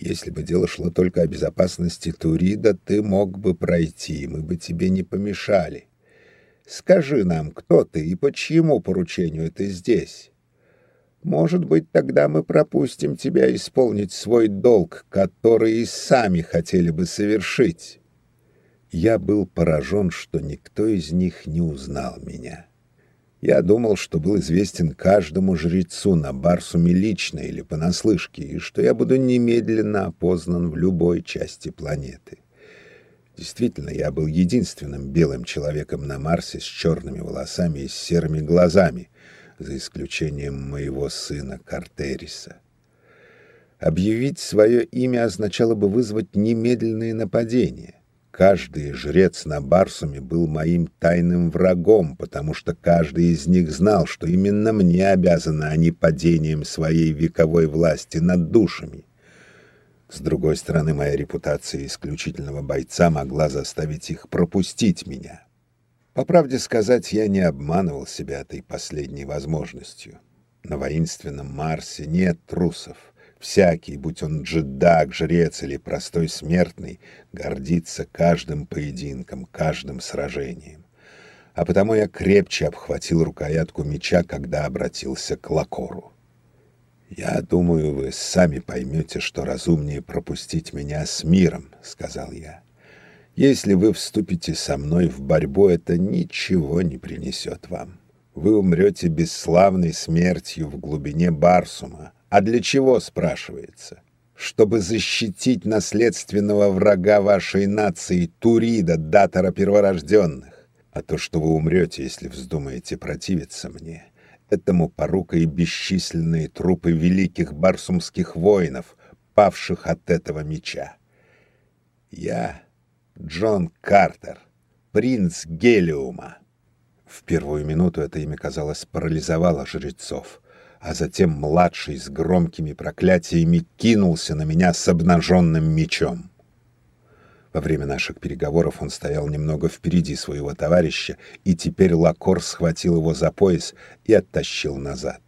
Если бы дело шло только о безопасности Турида, ты мог бы пройти, мы бы тебе не помешали. Скажи нам, кто ты и по чьему поручению ты здесь? Может быть, тогда мы пропустим тебя исполнить свой долг, который и сами хотели бы совершить. Я был поражен, что никто из них не узнал меня. Я думал, что был известен каждому жрецу на Барсуме лично или понаслышке, и что я буду немедленно опознан в любой части планеты. Действительно, я был единственным белым человеком на Марсе с черными волосами и с серыми глазами, за исключением моего сына Картериса. Объявить свое имя означало бы вызвать немедленное нападение. Каждый жрец на Барсуме был моим тайным врагом, потому что каждый из них знал, что именно мне обязаны они падением своей вековой власти над душами. С другой стороны, моя репутация исключительного бойца могла заставить их пропустить меня. По правде сказать, я не обманывал себя этой последней возможностью. На воинственном Марсе нет трусов — Всякий, будь он джедак, жрец или простой смертный, гордится каждым поединком, каждым сражением. А потому я крепче обхватил рукоятку меча, когда обратился к Лакору. «Я думаю, вы сами поймете, что разумнее пропустить меня с миром», — сказал я. «Если вы вступите со мной в борьбу, это ничего не принесет вам. Вы умрете бесславной смертью в глубине Барсума, а для чего, спрашивается? Чтобы защитить наследственного врага вашей нации Турида, датора перворожденных. А то, что вы умрете, если вздумаете противиться мне, этому порука и бесчисленные трупы великих барсумских воинов, павших от этого меча. Я Джон Картер, принц Гелиума. В первую минуту это имя, казалось, парализовало жрецов — а затем младший с громкими проклятиями кинулся на меня с обнаженным мечом. Во время наших переговоров он стоял немного впереди своего товарища, и теперь Лакор схватил его за пояс и оттащил назад.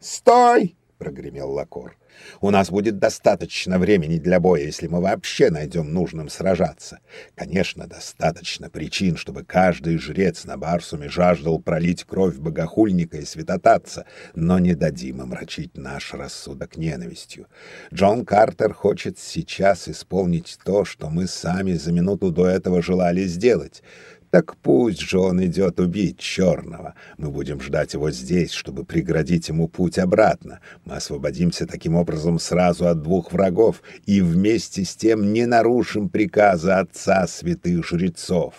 «Стой!» — прогремел Лакор. У нас будет достаточно времени для боя, если мы вообще найдем нужным сражаться. Конечно, достаточно причин, чтобы каждый жрец на Барсуме жаждал пролить кровь богохульника и святотатца, но не дадим омрачить наш рассудок ненавистью. Джон Картер хочет сейчас исполнить то, что мы сами за минуту до этого желали сделать — так пусть же он идет убить черного. Мы будем ждать его здесь, чтобы преградить ему путь обратно. Мы освободимся таким образом сразу от двух врагов и вместе с тем не нарушим приказа отца святых жрецов.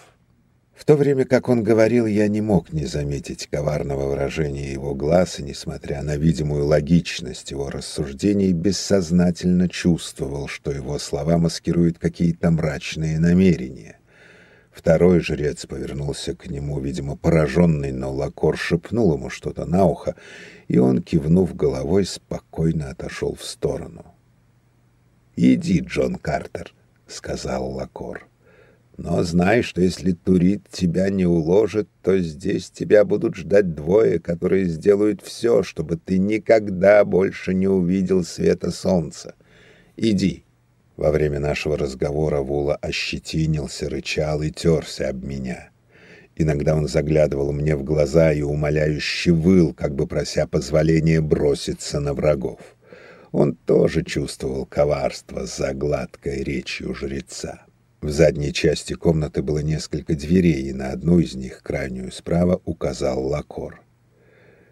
В то время, как он говорил, я не мог не заметить коварного выражения его глаз, и, несмотря на видимую логичность его рассуждений, бессознательно чувствовал, что его слова маскируют какие-то мрачные намерения. Второй жрец повернулся к нему, видимо, пораженный, но Лакор шепнул ему что-то на ухо, и он, кивнув головой, спокойно отошел в сторону. «Иди, Джон Картер», — сказал Лакор. «Но знай, что если Турит тебя не уложит, то здесь тебя будут ждать двое, которые сделают все, чтобы ты никогда больше не увидел света солнца. Иди». Во время нашего разговора Вула ощетинился, рычал и терся об меня. Иногда он заглядывал мне в глаза и умоляюще выл, как бы прося позволения броситься на врагов. Он тоже чувствовал коварство за гладкой речью жреца. В задней части комнаты было несколько дверей, и на одну из них, крайнюю справа, указал Лакор.